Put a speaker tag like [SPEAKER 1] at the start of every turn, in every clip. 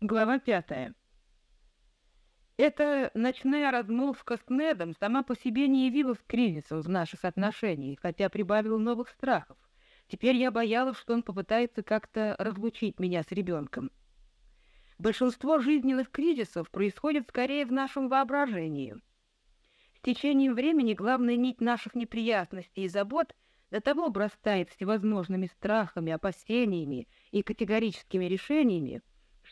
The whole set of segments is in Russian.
[SPEAKER 1] Глава пятая. Эта ночная размолвка с Недом сама по себе не явилась кризисом в наших отношениях, хотя прибавила новых страхов. Теперь я боялась, что он попытается как-то разлучить меня с ребенком. Большинство жизненных кризисов происходит скорее в нашем воображении. С течением времени главная нить наших неприятностей и забот до того обрастает всевозможными страхами, опасениями и категорическими решениями,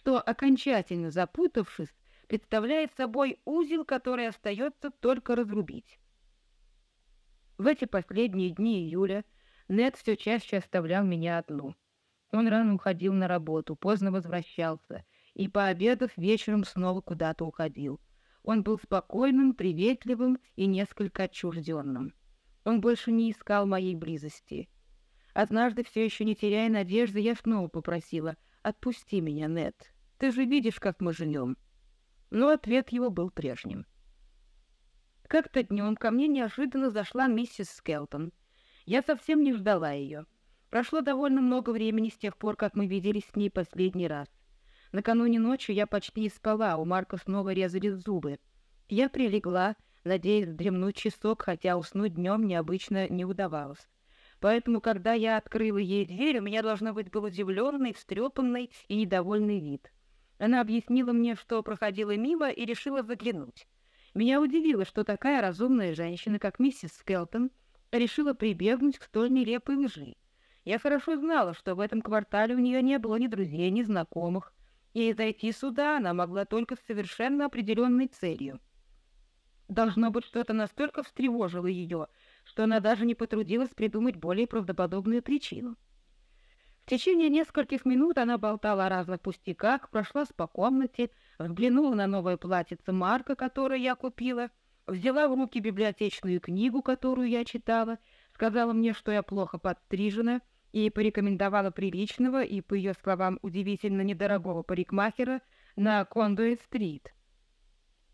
[SPEAKER 1] что, окончательно запутавшись, представляет собой узел, который остается только разрубить. В эти последние дни июля Нед все чаще оставлял меня одну. Он рано уходил на работу, поздно возвращался, и, пообедав, вечером снова куда-то уходил. Он был спокойным, приветливым и несколько отчужденным. Он больше не искал моей близости. Однажды, все еще не теряя надежды, я снова попросила «Отпусти меня, Нет. Ты же видишь, как мы живем». Но ответ его был прежним. Как-то днем ко мне неожиданно зашла миссис Скелтон. Я совсем не ждала ее. Прошло довольно много времени с тех пор, как мы виделись с ней последний раз. Накануне ночью я почти не спала, у Марка снова резали зубы. Я прилегла, надеясь вдремнуть часок, хотя уснуть днем необычно не удавалось. Поэтому, когда я открыла ей дверь, у меня, должно быть, был удивленный, встрепанный и недовольный вид. Она объяснила мне, что проходила мимо и решила заглянуть. Меня удивило, что такая разумная женщина, как миссис Скелтон, решила прибегнуть к столь нелепой лжи. Я хорошо знала, что в этом квартале у нее не было ни друзей, ни знакомых, и зайти сюда она могла только с совершенно определенной целью. Должно быть, что-то настолько встревожило ее, что она даже не потрудилась придумать более правдоподобную причину. В течение нескольких минут она болтала о разных пустяках, прошлась по комнате, взглянула на новое платьице Марка, которое я купила, взяла в руки библиотечную книгу, которую я читала, сказала мне, что я плохо подстрижена, и порекомендовала приличного и, по ее словам, удивительно недорогого парикмахера на Кондуэт-стрит.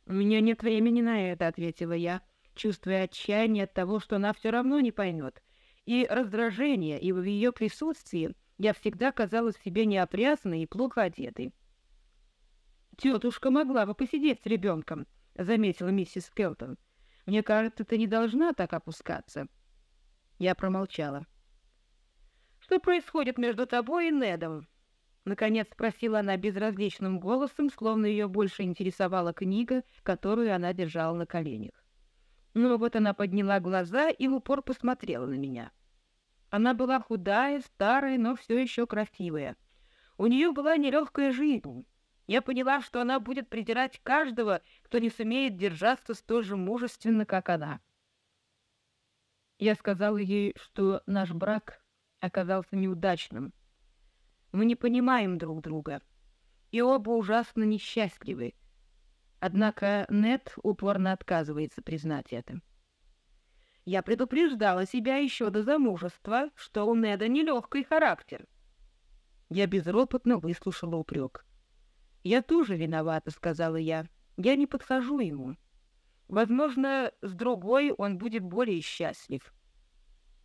[SPEAKER 1] «У меня нет времени на это», — ответила я, чувствуя отчаяние от того, что она все равно не поймет, и раздражение, и в ее присутствии я всегда казалась себе неопрятной и плохо одетой. «Тетушка могла бы посидеть с ребенком», — заметила миссис Келтон. «Мне кажется, ты не должна так опускаться». Я промолчала. «Что происходит между тобой и Недом?» Наконец спросила она безразличным голосом, словно ее больше интересовала книга, которую она держала на коленях. Ну вот она подняла глаза и в упор посмотрела на меня. Она была худая, старая, но все еще красивая. У нее была нелегкая жизнь. Я поняла, что она будет придирать каждого, кто не сумеет держаться столь же мужественно, как она. Я сказала ей, что наш брак оказался неудачным. Мы не понимаем друг друга, и оба ужасно несчастливы. Однако Нет упорно отказывается признать это. Я предупреждала себя еще до замужества, что у Неда нелегкий характер. Я безропотно выслушала упрек. «Я тоже виновата», — сказала я. «Я не подхожу ему. Возможно, с другой он будет более счастлив».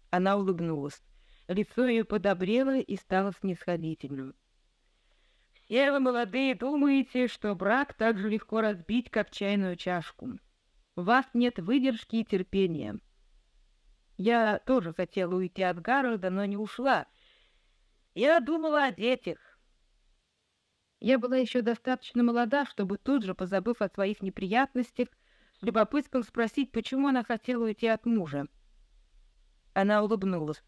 [SPEAKER 1] Она улыбнулась. Лицо ее подобрело и стало снисходительным. «Все вы, молодые, думаете, что брак так же легко разбить, как чайную чашку. У вас нет выдержки и терпения. Я тоже хотела уйти от Гарольда, но не ушла. Я думала о детях. Я была еще достаточно молода, чтобы тут же, позабыв о своих неприятностях, с любопытством спросить, почему она хотела уйти от мужа. Она улыбнулась.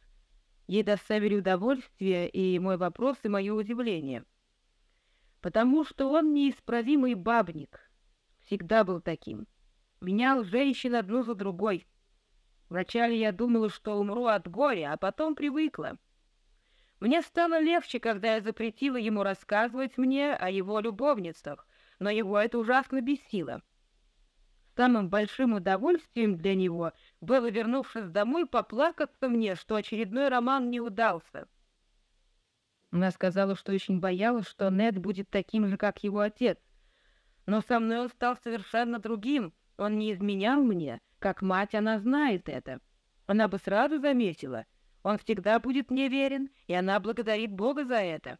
[SPEAKER 1] Ей доставили удовольствие и мой вопрос, и мое удивление. Потому что он неисправимый бабник. Всегда был таким. Менял женщин одну за другой — Вначале я думала, что умру от горя, а потом привыкла. Мне стало легче, когда я запретила ему рассказывать мне о его любовницах, но его это ужасно бесило. Самым большим удовольствием для него было, вернувшись домой, поплакаться мне, что очередной роман не удался. Она сказала, что очень боялась, что Нед будет таким же, как его отец. Но со мной он стал совершенно другим. Он не изменял мне, как мать она знает это. Она бы сразу заметила. Он всегда будет мне верен, и она благодарит Бога за это.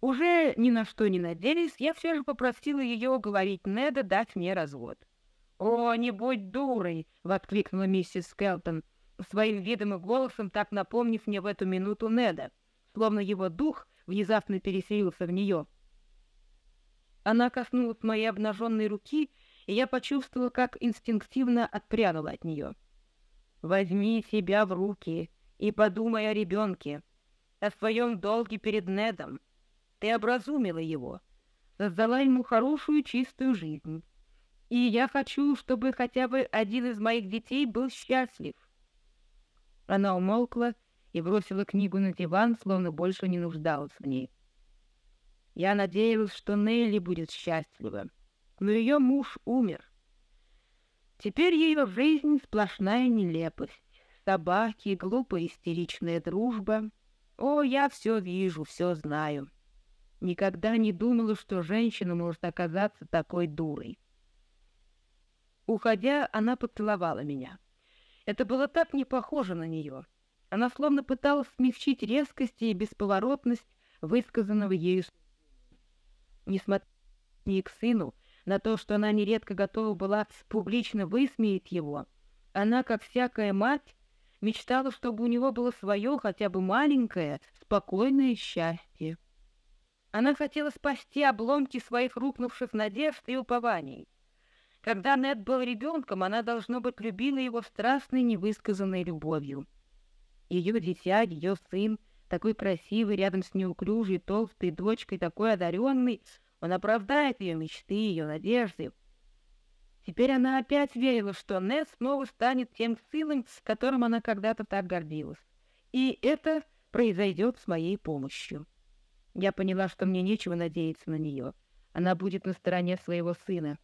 [SPEAKER 1] Уже ни на что не надеясь, я все же попросила ее уговорить Неда дать мне развод. «О, не будь дурой!» — воскликнула миссис Скелтон, своим видом и голосом так напомнив мне в эту минуту Неда, словно его дух внезапно переселился в нее. Она коснулась моей обнаженной руки, и я почувствовала, как инстинктивно отпрянула от нее. «Возьми себя в руки и подумай о ребенке, о своем долге перед Недом. Ты образумила его, создала ему хорошую чистую жизнь. И я хочу, чтобы хотя бы один из моих детей был счастлив». Она умолкла и бросила книгу на диван, словно больше не нуждалась в ней. Я надеялась, что Нелли будет счастлива, но ее муж умер. Теперь ее жизнь сплошная нелепость. Собаки, глупая истеричная дружба. О, я все вижу, все знаю. Никогда не думала, что женщина может оказаться такой дурой. Уходя, она поцеловала меня. Это было так не похоже на нее. Она словно пыталась смягчить резкость и бесповоротность высказанного ею несмотря к сыну, на то, что она нередко готова была публично высмеять его, она, как всякая мать, мечтала, чтобы у него было свое, хотя бы маленькое, спокойное счастье. Она хотела спасти обломки своих рухнувших надежд и упований. Когда Нед был ребенком, она, должно быть, любила его страстной невысказанной любовью. Ее дитя, ее сын — такой красивый, рядом с неуклюжей, толстой дочкой, такой одаренный, он оправдает ее мечты, ее надежды. Теперь она опять верила, что Несс снова станет тем сыном, с которым она когда-то так гордилась. И это произойдет с моей помощью. Я поняла, что мне нечего надеяться на нее. Она будет на стороне своего сына.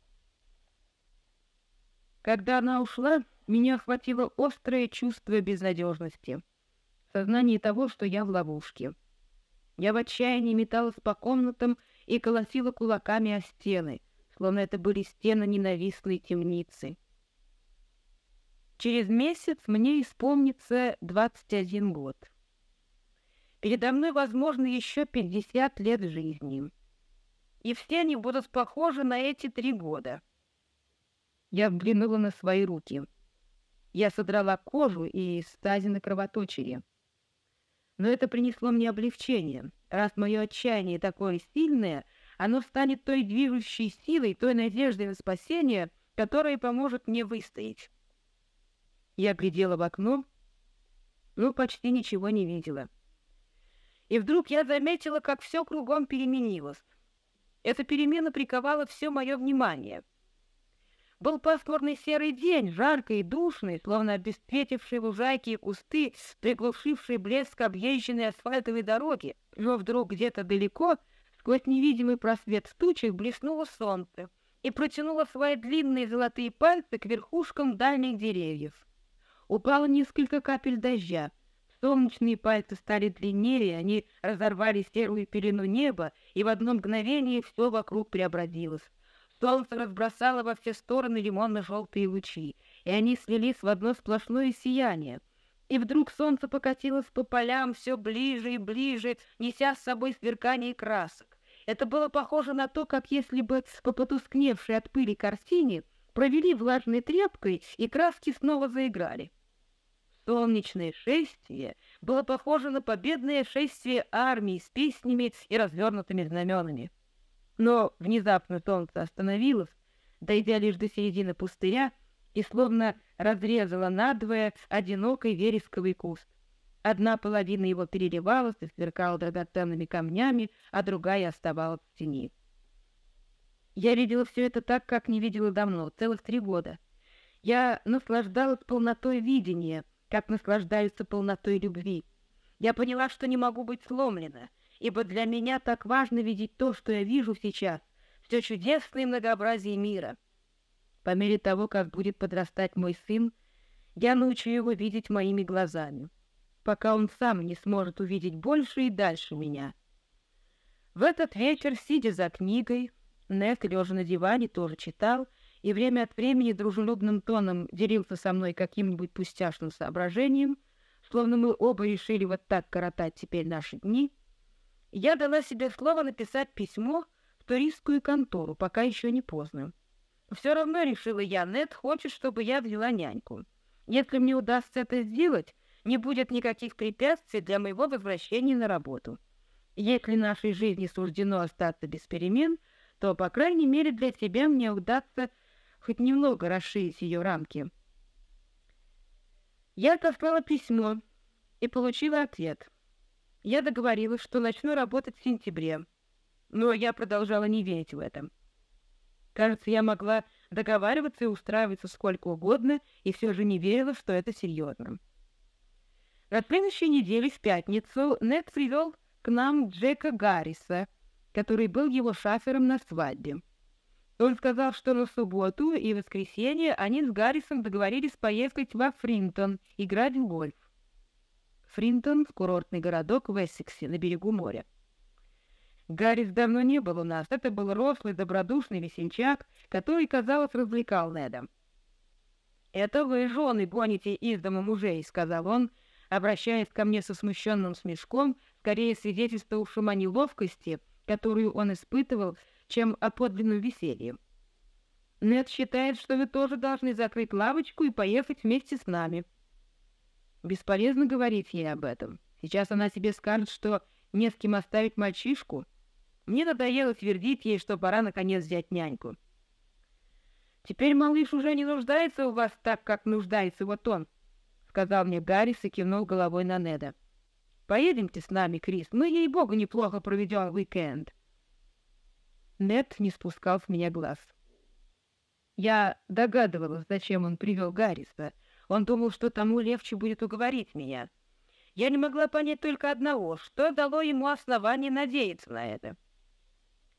[SPEAKER 1] Когда она ушла, меня охватило острое чувство безнадежности — сознании того, что я в ловушке. Я в отчаянии металась по комнатам и колосила кулаками о стены, словно это были стены ненавистной темницы. Через месяц мне исполнится 21 год. Передо мной, возможно, еще 50 лет жизни. И все они будут похожи на эти три года. Я взглянула на свои руки. Я содрала кожу и стазины кровоточили. Но это принесло мне облегчение. Раз мое отчаяние такое сильное, оно станет той движущей силой, той надеждой на спасение, которая поможет мне выстоять. Я глядела в окно, но почти ничего не видела. И вдруг я заметила, как все кругом переменилось. Эта перемена приковала все мое внимание — был пасмурный серый день, жаркий и душный, словно обесцветившие лужайки и кусты, приглушившие блеск объезженной асфальтовой дороги. Но вдруг где-то далеко, сквозь невидимый просвет в тучах, блеснуло солнце и протянуло свои длинные золотые пальцы к верхушкам дальних деревьев. Упало несколько капель дождя. Солнечные пальцы стали длиннее, они разорвали серую пелену неба, и в одно мгновение все вокруг преобразилось. Солнце разбросало во все стороны лимонно-желтые лучи, и они слились в одно сплошное сияние. И вдруг солнце покатилось по полям все ближе и ближе, неся с собой сверкание красок. Это было похоже на то, как если бы по потускневшей от пыли картине провели влажной тряпкой, и краски снова заиграли. Солнечное шествие было похоже на победное шествие армии с песнями и развернутыми знаменами. Но внезапно солнце остановилось, дойдя лишь до середины пустыря, и словно разрезало надвое одинокий вересковый куст. Одна половина его переливалась и сверкала драгоценными камнями, а другая оставалась в тени. Я видела все это так, как не видела давно, целых три года. Я наслаждалась полнотой видения, как наслаждаются полнотой любви. Я поняла, что не могу быть сломлена, ибо для меня так важно видеть то, что я вижу сейчас, все чудесное многообразие мира. По мере того, как будет подрастать мой сын, я научу его видеть моими глазами, пока он сам не сможет увидеть больше и дальше меня. В этот вечер, сидя за книгой, Нет, лежа на диване, тоже читал и время от времени дружелюбным тоном делился со мной каким-нибудь пустяшным соображением, словно мы оба решили вот так коротать теперь наши дни — Я дала себе слово написать письмо в туристскую контору, пока еще не поздно. Все равно, решила я, Нед хочет, чтобы я взяла няньку. Если мне удастся это сделать, не будет никаких препятствий для моего возвращения на работу. Если нашей жизни суждено остаться без перемен, то, по крайней мере, для тебя мне удастся хоть немного расширить ее рамки. Я отослала письмо и получила ответ. Я договорилась, что начну работать в сентябре, но я продолжала не верить в это. Кажется, я могла договариваться и устраиваться сколько угодно, и все же не верила, что это серьезно. На следующей неделе, в пятницу, Нед привел к нам Джека Гарриса, который был его шафером на свадьбе. Он сказал, что на субботу и воскресенье они с Гаррисом договорились поехать во Фринтон играть в гольф. Фринтон — курортный городок в Эссексе на берегу моря. Гаррис давно не был у нас. Это был рослый, добродушный весельчак, который, казалось, развлекал Неда. «Это вы, жены, гоните из дома мужей», — сказал он, обращаясь ко мне со смущенным смешком, скорее свидетельствовавшим о неловкости, которую он испытывал, чем о подлинном веселье. Нед считает, что вы тоже должны закрыть лавочку и поехать вместе с нами. Бесполезно говорить ей об этом. Сейчас она себе скажет, что не с кем оставить мальчишку. Мне надоело твердить ей, что пора наконец взять няньку. «Теперь малыш уже не нуждается у вас так, как нуждается вот он», — сказал мне Гаррис и кивнул головой на Неда. «Поедемте с нами, Крис, мы, ей-богу, неплохо проведем уикенд». Нед не спускал с меня глаз. Я догадывалась, зачем он привел Гарриса. Он думал, что тому легче будет уговорить меня. Я не могла понять только одного, что дало ему основание надеяться на это.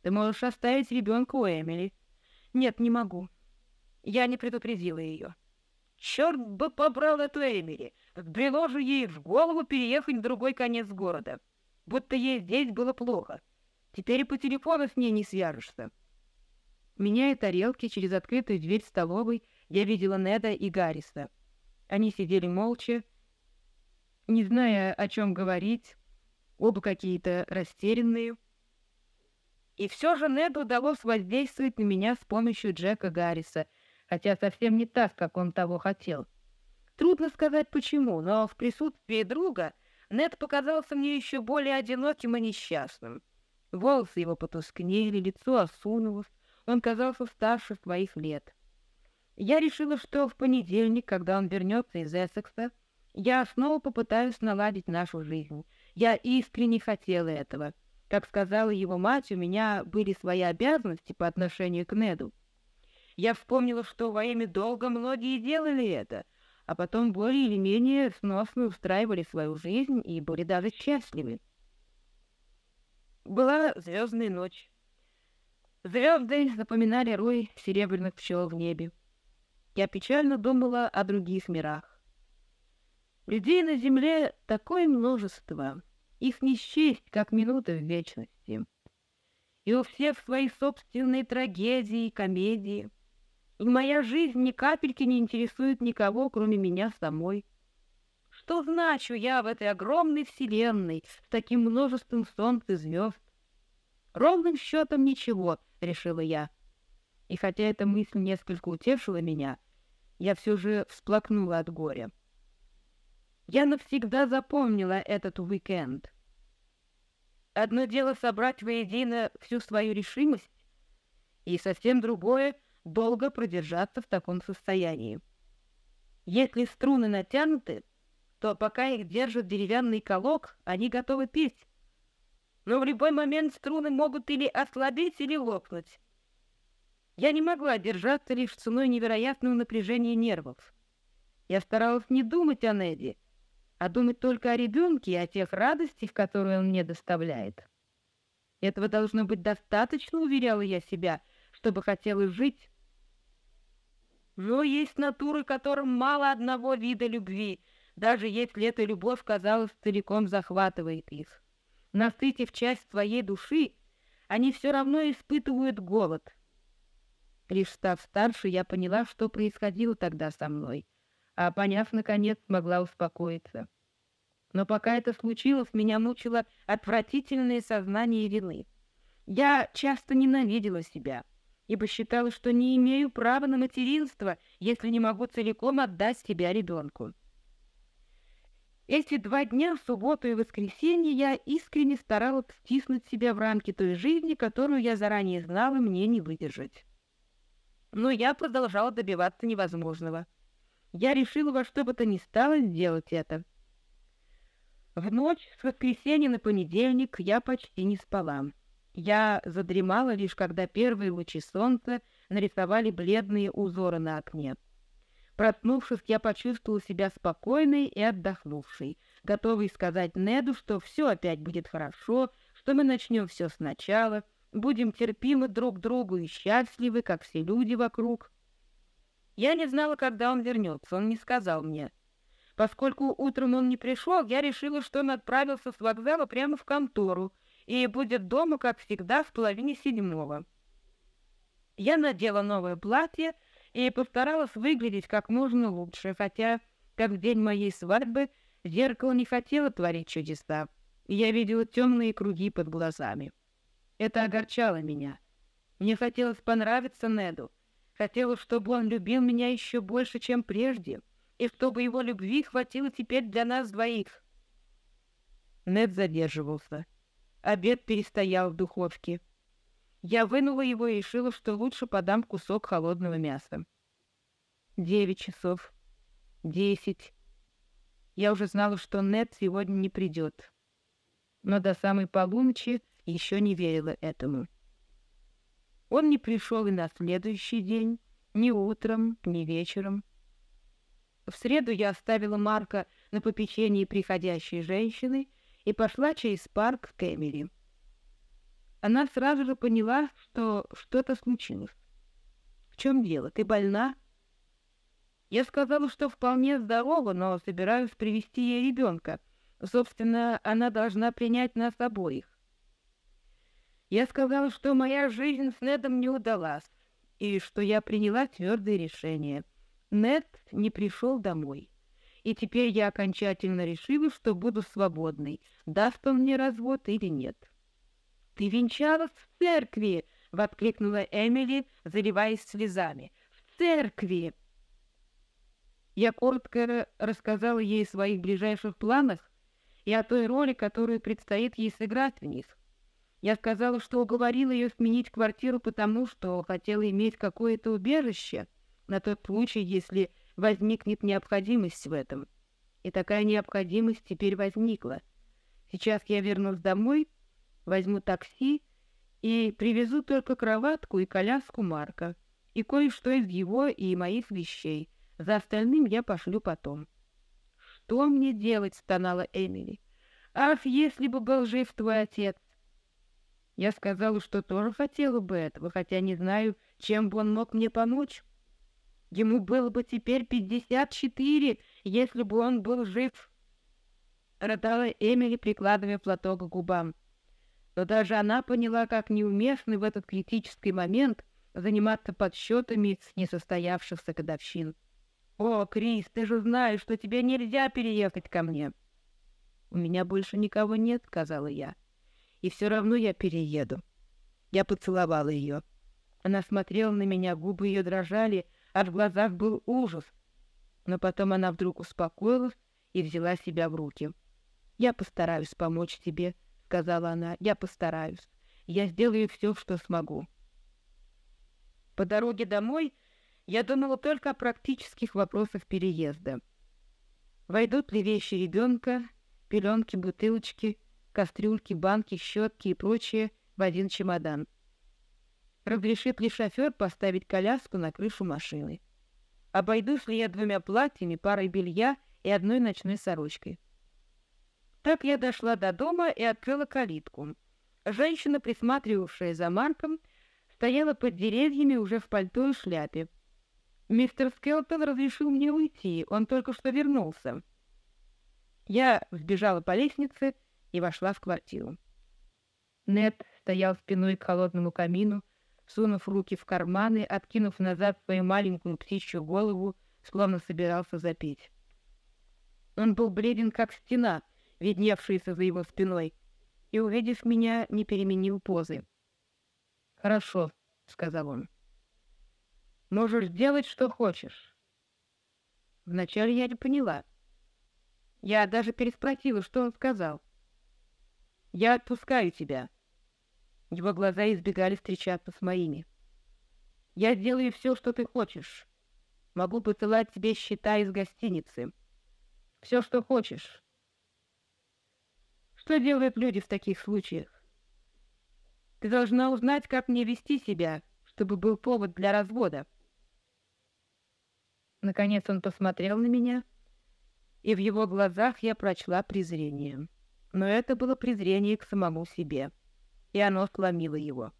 [SPEAKER 1] Ты можешь оставить ребенка у Эмили. Нет, не могу. Я не предупредила ее. Черт бы побрал эту Эмили! Вбрело же ей в голову переехать в другой конец города. Будто ей здесь было плохо. Теперь и по телефону с ней не свяжешься. Меняя тарелки через открытую дверь столовой, я видела Неда и Гарриса. Они сидели молча, не зная, о чем говорить, оба какие-то растерянные. И все же Неду удалось воздействовать на меня с помощью Джека Гарриса, хотя совсем не так, как он того хотел. Трудно сказать почему, но в присутствии друга Нед показался мне еще более одиноким и несчастным. Волосы его потускнели, лицо осунулось, он казался старше своих лет. Я решила, что в понедельник, когда он вернется из Эссекса, я снова попытаюсь наладить нашу жизнь. Я искренне хотела этого. Как сказала его мать, у меня были свои обязанности по отношению к Неду. Я вспомнила, что во имя долга многие делали это, а потом более или менее сносно устраивали свою жизнь и были даже счастливы. Была звездная ночь. Звезды напоминали рой серебряных пчел в небе. Я печально думала о других мирах. Людей на земле такое множество, их не счесть, как минуты в вечности. И у всех свои собственные трагедии и комедии. И моя жизнь ни капельки не интересует никого, кроме меня самой. Что значу я в этой огромной вселенной с таким множеством солнц и звезд? Ровным счетом ничего, решила я. И хотя эта мысль несколько утешила меня, я все же всплакнула от горя. Я навсегда запомнила этот уикенд. Одно дело собрать воедино всю свою решимость, и совсем другое — долго продержаться в таком состоянии. Если струны натянуты, то пока их держит деревянный колок, они готовы петь. Но в любой момент струны могут или ослабеть, или лопнуть. Я не могла держаться лишь ценой невероятного напряжения нервов. Я старалась не думать о Неди, а думать только о ребенке и о тех радостях, которые он мне доставляет. Этого должно быть достаточно, уверяла я себя, чтобы хотелось жить. Но есть натуры, которым мало одного вида любви, даже если эта любовь, казалось, целиком захватывает их. Насытив часть своей души, они все равно испытывают голод. Лишь став старше, я поняла, что происходило тогда со мной, а поняв, наконец, смогла успокоиться. Но пока это случилось, меня мучило отвратительное сознание вины. Я часто ненавидела себя, ибо считала, что не имею права на материнство, если не могу целиком отдать себя ребенку. Эти два дня, в субботу и воскресенье, я искренне старалась стиснуть себя в рамки той жизни, которую я заранее знала мне не выдержать. Но я продолжала добиваться невозможного. Я решила во что бы то ни стало сделать это. В ночь с воскресенья на понедельник я почти не спала. Я задремала лишь когда первые лучи солнца нарисовали бледные узоры на окне. Проснувшись, я почувствовала себя спокойной и отдохнувшей, готовой сказать Неду, что все опять будет хорошо, что мы начнем все сначала, будем терпимы друг другу и счастливы, как все люди вокруг. Я не знала, когда он вернется, он не сказал мне. Поскольку утром он не пришел, я решила, что он отправился с вокзала прямо в контору и будет дома, как всегда, в половине седьмого. Я надела новое платье, и постаралась выглядеть как можно лучше, хотя, как в день моей свадьбы, зеркало не хотело творить чудеса, я видела темные круги под глазами. Это огорчало меня. Мне хотелось понравиться Неду, хотелось, чтобы он любил меня еще больше, чем прежде, и чтобы его любви хватило теперь для нас двоих. Нед задерживался. Обед перестоял в духовке. Я вынула его и решила, что лучше подам кусок холодного мяса. Девять часов. Десять. Я уже знала, что Нед сегодня не придет. Но до самой полуночи еще не верила этому. Он не пришел и на следующий день, ни утром, ни вечером. В среду я оставила Марка на попечении приходящей женщины и пошла через парк к Эмили она сразу же поняла, что что-то случилось. «В чем дело? Ты больна?» Я сказала, что вполне здорова, но собираюсь привести ей ребенка. Собственно, она должна принять нас обоих. Я сказала, что моя жизнь с Недом не удалась, и что я приняла твердое решение. Нед не пришел домой. И теперь я окончательно решила, что буду свободной, даст он мне развод или нет. «Ты венчалась в церкви!» — воскликнула Эмили, заливаясь слезами. «В церкви!» Я коротко рассказала ей о своих ближайших планах и о той роли, которую предстоит ей сыграть в них. Я сказала, что уговорила ее сменить квартиру потому, что хотела иметь какое-то убежище на тот случай, если возникнет необходимость в этом. И такая необходимость теперь возникла. Сейчас я вернусь домой возьму такси и привезу только кроватку и коляску Марка, и кое-что из его и моих вещей. За остальным я пошлю потом. «Что мне делать?» — стонала Эмили. «Ах, если бы был жив твой отец!» Я сказала, что тоже хотела бы этого, хотя не знаю, чем бы он мог мне помочь. Ему было бы теперь пятьдесят четыре, если бы он был жив. Рыдала Эмили, прикладывая платок к губам но даже она поняла, как неуместно в этот критический момент заниматься подсчетами несостоявшихся годовщин. «О, Крис, ты же знаешь, что тебе нельзя переехать ко мне!» «У меня больше никого нет», — сказала я. «И все равно я перееду». Я поцеловала ее. Она смотрела на меня, губы ее дрожали, а в глазах был ужас. Но потом она вдруг успокоилась и взяла себя в руки. «Я постараюсь помочь тебе», сказала она, — «я постараюсь. Я сделаю все, что смогу». По дороге домой я думала только о практических вопросах переезда. Войдут ли вещи ребенка, пеленки, бутылочки, кастрюльки, банки, щетки и прочее в один чемодан? Разрешит ли шофер поставить коляску на крышу машины? Обойдусь ли я двумя платьями, парой белья и одной ночной сорочкой? Так я дошла до дома и открыла калитку. Женщина, присматривавшая за Марком, стояла под деревьями уже в пальто и шляпе. Мистер Скелтон разрешил мне уйти, он только что вернулся. Я сбежала по лестнице и вошла в квартиру. Нед стоял спиной к холодному камину, сунув руки в карманы, откинув назад свою маленькую птичью голову, словно собирался запеть. Он был бледен, как стена — видневшиеся за его спиной, и, увидев меня, не переменил позы. «Хорошо», — сказал он. «Можешь делать, что хочешь». Вначале я не поняла. Я даже переспросила, что он сказал. «Я отпускаю тебя». Его глаза избегали встречаться с моими. «Я сделаю все, что ты хочешь. Могу посылать тебе счета из гостиницы. Все, что хочешь. Что делают люди в таких случаях? Ты должна узнать, как мне вести себя, чтобы был повод для развода. Наконец он посмотрел на меня, и в его глазах я прочла презрение. Но это было презрение к самому себе, и оно сломило его.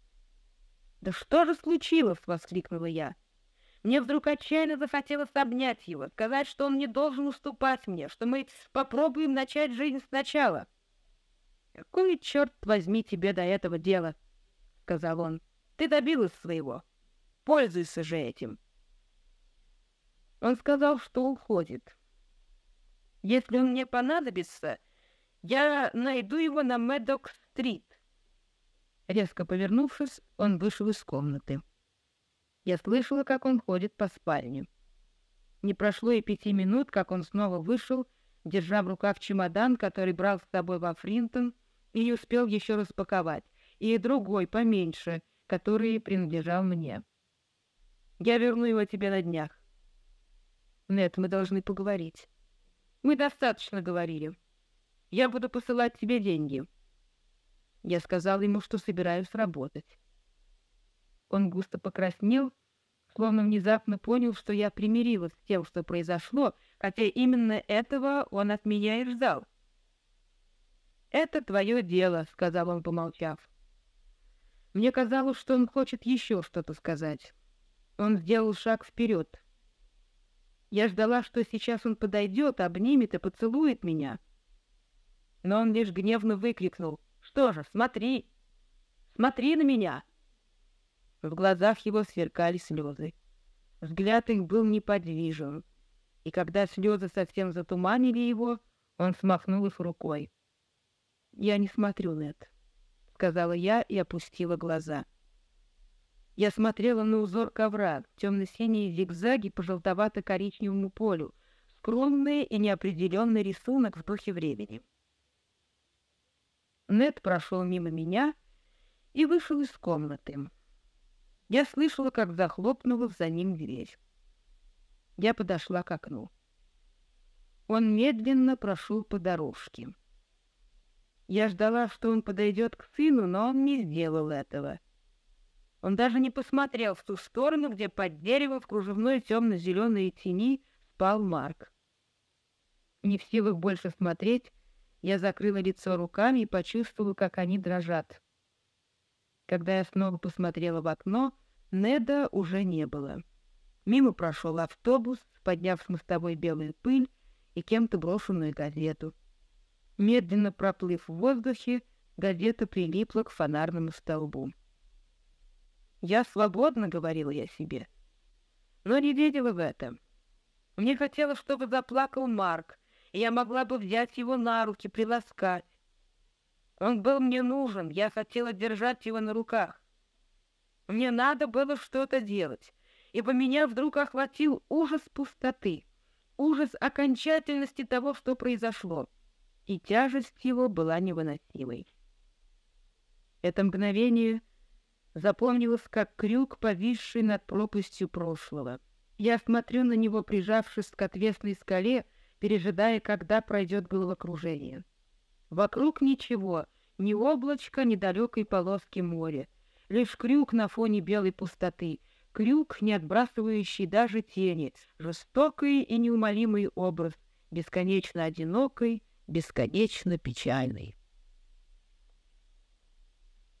[SPEAKER 1] «Да что же случилось?» — воскликнула я. Мне вдруг отчаянно захотелось обнять его, сказать, что он не должен уступать мне, что мы попробуем начать жизнь сначала. «Какой, черт возьми, тебе до этого дела?» — сказал он. «Ты добилась своего. Пользуйся же этим». Он сказал, что уходит. «Если он мне понадобится, я найду его на Медок-стрит». Резко повернувшись, он вышел из комнаты. Я слышала, как он ходит по спальне. Не прошло и пяти минут, как он снова вышел, держа в руках чемодан, который брал с собой во Фринтон, и успел еще распаковать, и другой, поменьше, который принадлежал мне. Я верну его тебе на днях. Нет, мы должны поговорить. Мы достаточно говорили. Я буду посылать тебе деньги. Я сказал ему, что собираюсь работать. Он густо покраснел, словно внезапно понял, что я примирилась с тем, что произошло, хотя именно этого он от меня и ждал. «Это твое дело», — сказал он, помолчав. Мне казалось, что он хочет еще что-то сказать. Он сделал шаг вперед. Я ждала, что сейчас он подойдет, обнимет и поцелует меня. Но он лишь гневно выкрикнул. «Что же, смотри! Смотри на меня!» В глазах его сверкали слезы. Взгляд их был неподвижен, и когда слезы совсем затуманили его, он смахнул их рукой. «Я не смотрю, Нет», — сказала я и опустила глаза. Я смотрела на узор ковра, темно-синие зигзаги по желтовато-коричневому полю, скромный и неопределенный рисунок в духе времени. Нед прошел мимо меня и вышел из комнаты. Я слышала, как захлопнулась за ним дверь. Я подошла к окну. Он медленно прошел по дорожке. Я ждала, что он подойдет к сыну, но он не сделал этого. Он даже не посмотрел в ту сторону, где под деревом в кружевной темно-зеленой тени спал Марк. Не в силах больше смотреть, я закрыла лицо руками и почувствовала, как они дрожат. Когда я снова посмотрела в окно, Неда уже не было. Мимо прошел автобус, подняв с мостовой белую пыль и кем-то брошенную газету. Медленно проплыв в воздухе, газета прилипла к фонарному столбу. «Я свободна», — говорила я себе, но не видела в этом. Мне хотелось, чтобы заплакал Марк, и я могла бы взять его на руки, приласкать. Он был мне нужен, я хотела держать его на руках. Мне надо было что-то делать, ибо меня вдруг охватил ужас пустоты, ужас окончательности того, что произошло и тяжесть его была невыносимой. Это мгновение запомнилось как крюк, повисший над пропастью прошлого. Я смотрю на него, прижавшись к отвесной скале, пережидая, когда пройдет головокружение. Вокруг ничего, ни облачка, ни далекой полоски моря, лишь крюк на фоне белой пустоты, крюк, не отбрасывающий даже тени, жестокий и неумолимый образ, бесконечно одинокой, бесконечно печальный.